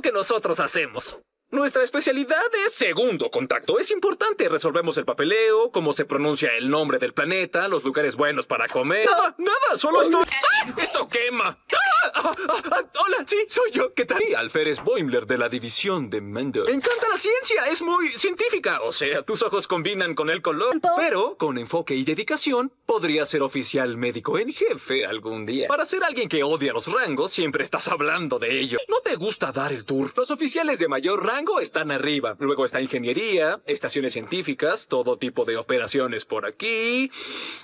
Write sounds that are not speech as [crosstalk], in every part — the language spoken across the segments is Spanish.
lo que nosotros hacemos. Nuestra especialidad es segundo contacto. Es importante. Resolvemos el papeleo, cómo se pronuncia el nombre del planeta, los lugares buenos para comer. ¡Ah! Nada, solo estoy. ¡Ah! ¡Esto quema! ¡Ah! ¡Ah! ¡Ah! ¡Ah! Hola, sí, soy yo. ¿Qué tal? Y Alférez Boimler de la división de Mendel. Me encanta la ciencia. Es muy científica. O sea, tus ojos combinan con el color. Pero con enfoque y dedicación, podría ser oficial médico en jefe algún día. Para ser alguien que odia los rangos, siempre estás hablando de ello. ¿No te gusta dar el tour? Los oficiales de mayor rango están arriba. Luego está ingeniería, estaciones científicas, todo tipo de operaciones por aquí.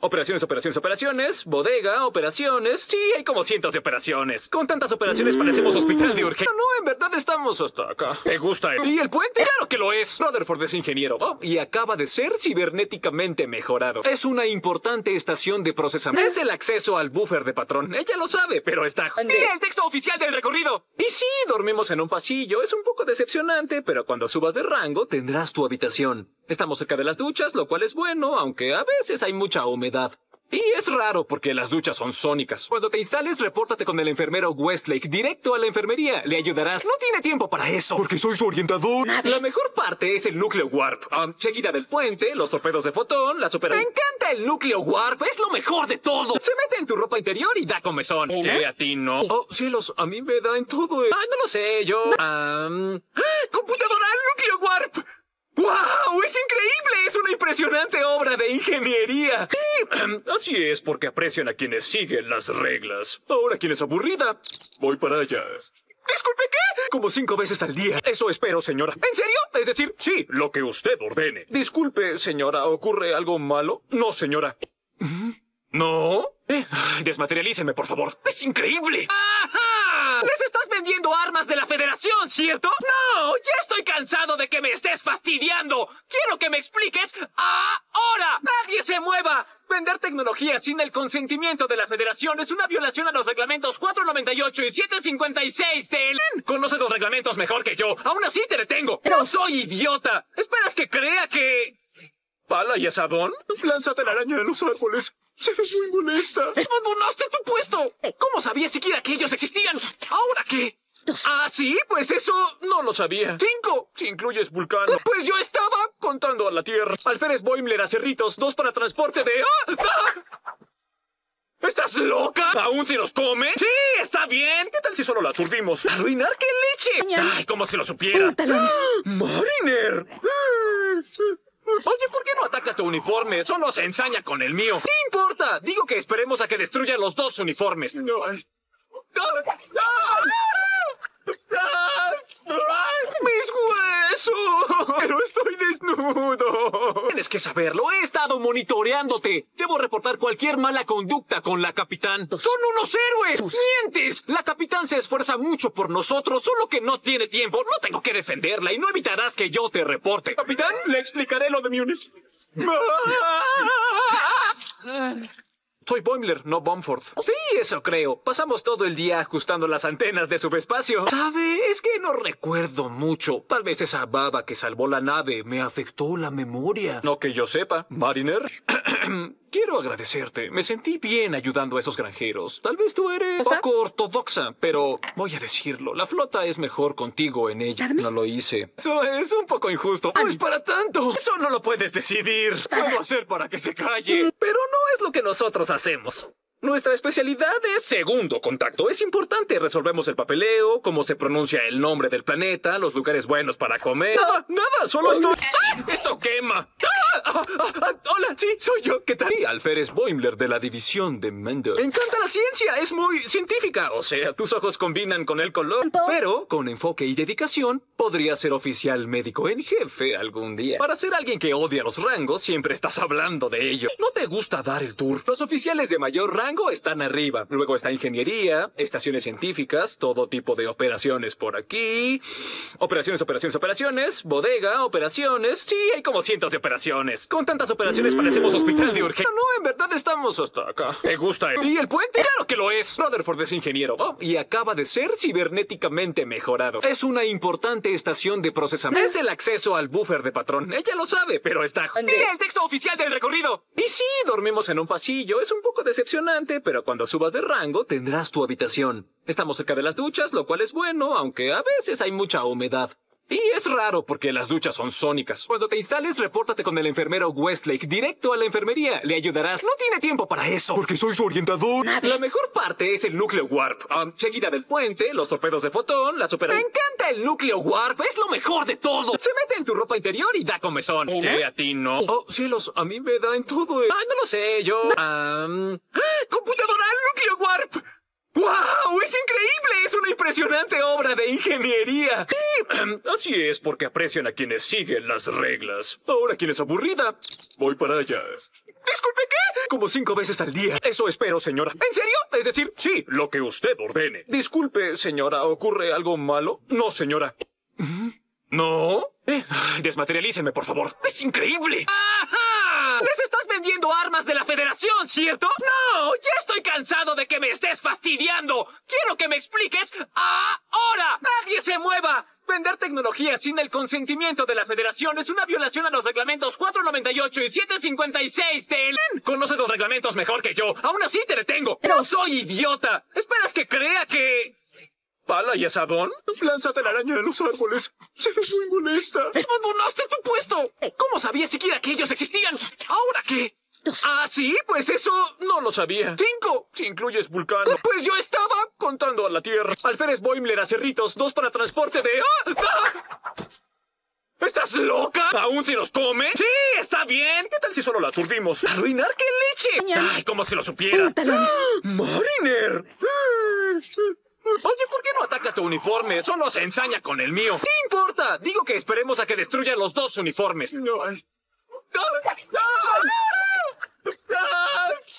Operaciones, operaciones, operaciones. Bodega, operaciones. Sí, hay como cientos de operaciones. Con tantas operaciones parecemos hospital de urgencia. No, en verdad estamos hasta acá. ¿Te gusta? ¿Y el puente? Claro que lo es. Rutherford es ingeniero. Oh, y acaba de ser cibernéticamente mejorado. Es una importante estación de procesamiento. Es el acceso al buffer de patrón. Ella lo sabe, pero está... ¡Mira el texto oficial del recorrido! Y sí, dormimos en un pasillo. Es un poco decepcionante pero cuando subas de rango tendrás tu habitación. Estamos cerca de las duchas, lo cual es bueno, aunque a veces hay mucha humedad. Y es raro porque las duchas son sónicas. Cuando te instales, repórtate con el enfermero Westlake directo a la enfermería. Le ayudarás. No tiene tiempo para eso. Porque soy su orientador. La mejor parte es el núcleo warp. Um, seguida del puente, los torpedos de fotón, las super... ¡Me encanta el núcleo warp! ¡Es lo mejor de todo! Se mete en tu ropa interior y da comezón. ¿Qué a ti no? Oh, cielos, a mí me da en todo. Ah, no lo sé, yo... Um... ¡Wow! ¡Es increíble! Es una impresionante obra de ingeniería. [clears throat] Así es porque aprecian a quienes siguen las reglas. Ahora quien es aburrida, voy para allá. Disculpe, ¿qué? Como cinco veces al día. Eso espero, señora. ¿En serio? Es decir, sí, lo que usted ordene. Disculpe, señora, ¿ocurre algo malo? No, señora. ¿No? Eh, desmaterialíceme, por favor. ¡Es increíble! ¡Ajá! ¡Les estás vendiendo armas de la Federación, ¿cierto? ¡No! ¡Ya estoy cansado de que me estés fastidiando! ¡Quiero que me expliques ahora! ¡Nadie se mueva! Vender tecnología sin el consentimiento de la Federación es una violación a los reglamentos 498 y 756 del... Conoces los reglamentos mejor que yo. Aún así te detengo. ¡No soy idiota! ¿Esperas que crea que... ¿Pala y asadón? Lánzate la araña de los árboles. Se ves muy molesta. ¡Abandonaste tu puesto! ¿Cómo sabías siquiera que ellos existían? ¿Ahora qué? [laughs] ¿Ah, sí? Pues eso no lo sabía. Cinco, si incluyes Vulcano. Pues yo estaba contando a la Tierra. Alférez Boimler a Cerritos, dos para transporte de... ¡Ah! ¡Ah! ¿Estás loca? ¿Aún si los come? Sí, está bien. ¿Qué tal si solo la aturdimos? ¿Arruinar qué leche? Ay, como si lo supiera. ¡Ah! ¡Mariner! Oye, ¿por qué no ataca tu uniforme? Solo se ensaña con el mío. ¡Sí importa! Digo que esperemos a que destruya los dos uniformes. No. ¡Mis huesos! Pero estoy desnudo. Tienes que saberlo. He estado monitoreándote. Debo reportar cualquier mala conducta con la capitán. ¡Son unos héroes! ¡Mientes! La capitán se esfuerza mucho por nosotros, solo que no tiene tiempo. No tengo que defenderla y no evitarás que yo te reporte. Capitán, le explicaré lo de mi uniforme. [laughs] Soy Boimler, no Bomford. Sí, eso creo. Pasamos todo el día ajustando las antenas de subespacio. ¿Sabe? Es que no recuerdo mucho. Tal vez esa baba que salvó la nave me afectó la memoria. No que yo sepa. Mariner. [clears throat] [clears throat] Quiero agradecerte. Me sentí bien ayudando a esos granjeros. Tal vez tú eres poco ortodoxa, pero voy a decirlo. La flota es mejor contigo en ella. No lo hice. Eso es un poco injusto. No es para tanto. Eso no lo puedes decidir. Puedo hacer para que se calle. Pero no es lo que nosotros hacemos. Nuestra especialidad es segundo contacto. Es importante. Resolvemos el papeleo, cómo se pronuncia el nombre del planeta, los lugares buenos para comer. Nada, nada, solo estoy... ¡Ah! ¡Esto quema! ¡Ah! ¡Ah! ¡Ah! Hola, sí, soy yo. ¿Qué tal? Y Alférez Boimler de la división de Mendel. Me encanta la ciencia. Es muy científica. O sea, tus ojos combinan con el color. Pero con enfoque y dedicación, podría ser oficial médico en jefe algún día. Para ser alguien que odia los rangos, siempre estás hablando de ello. ¿No te gusta dar el tour? Los oficiales de mayor rango están arriba. Luego está ingeniería, estaciones científicas, todo tipo de operaciones por aquí. Operaciones, operaciones, operaciones. Bodega, operaciones. Sí, hay como cientos de operaciones. Operaciones. Con tantas operaciones parecemos hospital de urgencia. No, en verdad estamos hasta acá. ¿Te gusta? ¿Y el puente? Claro que lo es. Rutherford es ingeniero. Oh, y acaba de ser cibernéticamente mejorado. Es una importante estación de procesamiento. Es el acceso al buffer de patrón. Ella lo sabe, pero está... Mira el texto oficial del recorrido. Y sí, dormimos en un pasillo. Es un poco decepcionante, pero cuando subas de rango tendrás tu habitación. Estamos cerca de las duchas, lo cual es bueno, aunque a veces hay mucha humedad. Y es raro porque las duchas son sónicas. Cuando te instales, repórtate con el enfermero Westlake directo a la enfermería. Le ayudarás. No tiene tiempo para eso. Porque soy su orientador. La mejor parte es el núcleo warp. Um, seguida del puente, los torpedos de fotón, la super... Me encanta el núcleo warp. Es lo mejor de todo. Se mete en tu ropa interior y da comezón. Que a ti no. Oh, cielos, a mí me da en todo. Ay, no lo sé, yo... Um... ¡Computadora núcleo warp! ¡Wow! ¡Es increíble! Es una impresionante ingeniería. Y, [clears throat] así es porque aprecian a quienes siguen las reglas. Ahora quien es aburrida, voy para allá. Disculpe, ¿qué? Como cinco veces al día. Eso espero, señora. ¿En serio? Es decir, sí, lo que usted ordene. Disculpe, señora, ¿ocurre algo malo? No, señora. ¿No? Eh, desmaterialícenme, por favor. ¡Es increíble! ¡Ajá! ¡Les estás vendiendo armas de la Federación, ¿cierto? ¡No! ¡Ya estoy cansado de que me estés fastidiando! ¡Quiero que me expliques ahora! ¡Nadie se mueva! Vender tecnología sin el consentimiento de la Federación es una violación a los reglamentos 498 y 756 del... Conoces los reglamentos mejor que yo. Aún así te detengo. ¡No soy idiota! ¿Esperas que crea que...? ¿Pala y asadón? Lánzate la araña de los árboles. Se ves muy molesta. ¡Abandonaste tu puesto! ¿Cómo sabías siquiera que ellos existían? ¿Ahora qué? ¿Ah, sí? Pues eso no lo sabía. Cinco, si incluyes Vulcano. Pues yo estaba contando a la Tierra. Alférez Boimler a Cerritos, dos para transporte de... ¡Ah! ¡Ah! ¿Estás loca? ¿Aún si nos come? Sí, está bien. ¿Qué tal si solo la aturdimos? ¿Arruinar qué leche? Ay, como si lo supiera. ¡Mariner! Oye, ¿por qué no ataca tu uniforme? Solo se ensaña con el mío. ¿Qué importa? Digo que esperemos a que destruya los dos uniformes. No.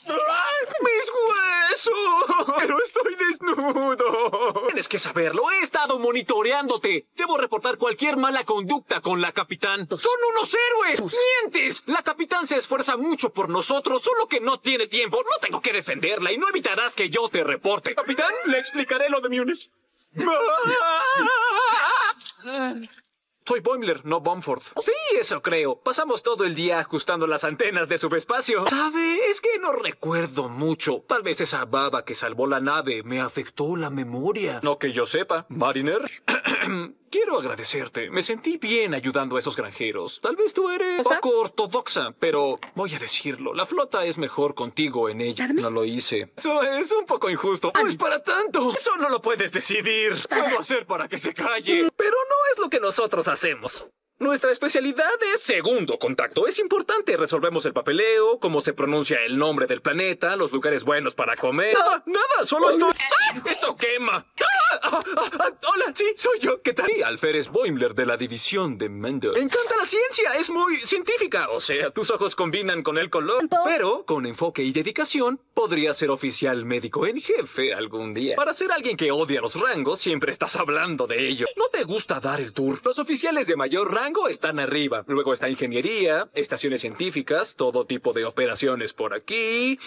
¡Mis huesos! Pero estoy desnudo. Tienes que saberlo. He estado monitoreándote. Debo reportar cualquier mala conducta con la capitán. ¡Son unos héroes! ¡Mientes! La capitán se esfuerza mucho por nosotros, solo que no tiene tiempo. No tengo que defenderla y no evitarás que yo te reporte. Capitán, le explicaré lo de Munis. [laughs] Soy Boimler, no Bomford. Sí, eso creo. Pasamos todo el día ajustando las antenas de subespacio. ¿Sabe? Es que no recuerdo mucho. Tal vez esa baba que salvó la nave me afectó la memoria. No que yo sepa. Mariner. [clears throat] Quiero agradecerte. Me sentí bien ayudando a esos granjeros. Tal vez tú eres poco ortodoxa, pero voy a decirlo. La flota es mejor contigo en ella. No lo hice. Eso es un poco injusto. No es para tanto. Eso no lo puedes decidir. Puedo hacer para que se calle. Pero no es lo que nosotros hacemos. Nuestra especialidad es segundo contacto. Es importante. Resolvemos el papeleo, cómo se pronuncia el nombre del planeta, los lugares buenos para comer. Nada, nada, solo estoy. ¡Ah! ¡Esto quema! ¡Ah! ¡Ah! ¡Ah! Hola, sí, soy yo. ¿Qué tal? Y Alférez Boimler de la división de Mendel. Me encanta la ciencia, es muy científica. O sea, tus ojos combinan con el color. Pero con enfoque y dedicación, podría ser oficial médico en jefe algún día. Para ser alguien que odia los rangos, siempre estás hablando de ellos. No te gusta dar el tour. Los oficiales de mayor rango están arriba. Luego está ingeniería, estaciones científicas, todo tipo de operaciones por aquí.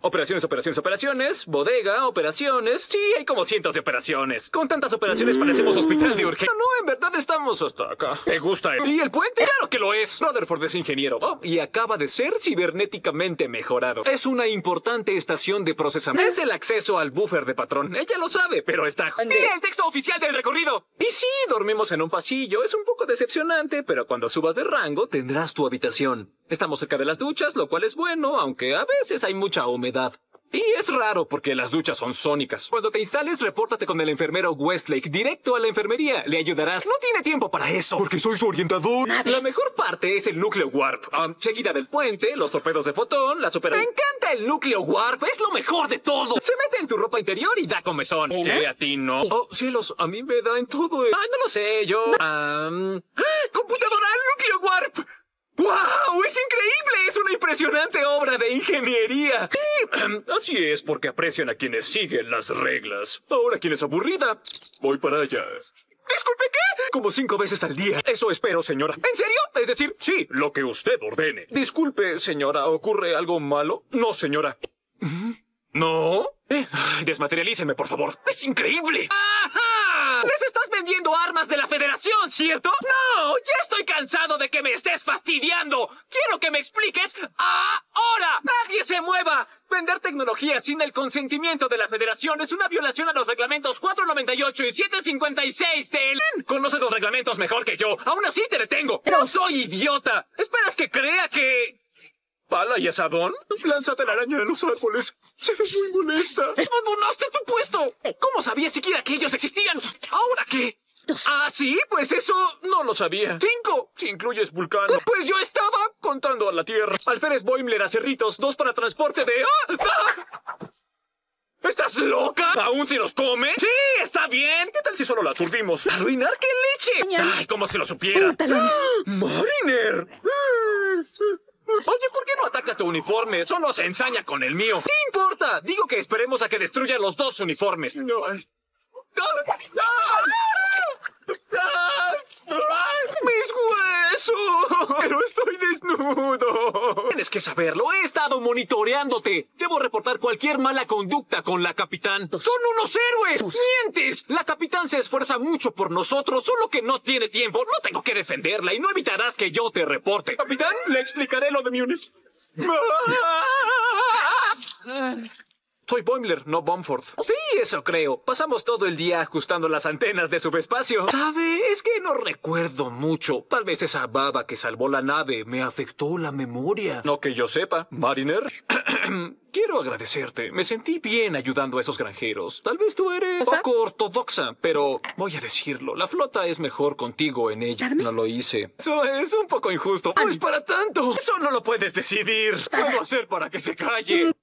Operaciones, operaciones, operaciones. Bodega, operaciones. Sí, hay como cientos de operaciones. Con tantas operaciones parecemos hospital de urgencia. No, en verdad estamos hasta acá. ¿Te gusta? ¿Y el puente? Claro que lo es. Rutherford es ingeniero. Oh, y acaba de ser cibernéticamente mejorado. Es una importante estación de procesamiento. Es el acceso al buffer de patrón. Ella lo sabe, pero está... Mira el texto oficial del recorrido. Y sí, dormimos en un pasillo. Es un poco decepcionante pero cuando subas de rango tendrás tu habitación. Estamos cerca de las duchas, lo cual es bueno, aunque a veces hay mucha humedad. Y es raro porque las duchas son sónicas. Cuando te instales, repórtate con el enfermero Westlake directo a la enfermería. Le ayudarás. No tiene tiempo para eso. Porque soy su orientador. La mejor parte es el núcleo warp. Um, seguida del puente, los torpedos de fotón, la super... Me encanta el núcleo warp. Es lo mejor de todo. Se mete en tu ropa interior y da comezón. Que a ti no. Oh, cielos, a mí me da en todo. Ah, no lo sé, yo... Um... ¡Computadora núcleo warp! ¡Wow! ¡Es increíble! Es una impresionante obra de ingeniería. Y, así es porque aprecian a quienes siguen las reglas. Ahora quien es aburrida, voy para allá. Disculpe, ¿qué? Como cinco veces al día. Eso espero, señora. ¿En serio? Es decir, sí, lo que usted ordene. Disculpe, señora, ¿ocurre algo malo? No, señora. ¿No? Eh, desmaterialícenme, por favor. ¡Es increíble! ¡Ajá! ¿Les estás vendiendo armas de la Federación, cierto? ¡No! ¡Ya estoy cansado de que me estés fastidiando! ¡Quiero que me expliques ahora! ¡Nadie se mueva! Vender tecnología sin el consentimiento de la Federación es una violación a los reglamentos 498 y 756 del... Conoces los reglamentos mejor que yo. Aún así te detengo. ¡No soy idiota! ¿Esperas que crea que... ¿Pala y asadón? Lánzate la araña de los árboles. Se ve muy molesta. ¡Abandonaste tu puesto! ¿Cómo sabías siquiera que ellos existían? ¿Ahora qué? ¿Ah, sí? Pues eso no lo sabía. Cinco, si incluyes Vulcano. Pues yo estaba contando a la Tierra. Alférez Boimler a Cerritos, dos para transporte de... ¡Ah! ¡Ah! ¿Estás loca? ¿Aún si los come? Sí, está bien. ¿Qué tal si solo la aturdimos? ¿Arruinar qué leche? Ay, como si lo supiera. Pantalones. ¡Mariner! Oye, ¿por qué no ataca tu uniforme? Solo se ensaña con el mío. ¡Sí importa! Digo que esperemos a que destruya los dos uniformes. No. ¡Mis huesos! Pero estoy desnudo. Tienes que saberlo. He estado monitoreándote. Debo reportar cualquier mala conducta con la capitán. ¡Son unos héroes! ¡Mientes! La capitán se esfuerza mucho por nosotros, solo que no tiene tiempo. No tengo que defenderla y no evitarás que yo te reporte. Capitán, le explicaré lo de mi uniforme. [laughs] Soy Boimler, no Bomford. Sí, eso creo. Pasamos todo el día ajustando las antenas de subespacio. ¿Sabe? Es que no recuerdo mucho. Tal vez esa baba que salvó la nave me afectó la memoria. No que yo sepa. Mariner. [clears throat] Quiero agradecerte. Me sentí bien ayudando a esos granjeros. Tal vez tú eres poco ortodoxa, pero voy a decirlo. La flota es mejor contigo en ella. No lo hice. Eso es un poco injusto. No es para tanto. Eso no lo puedes decidir. Puedo hacer para que se calle.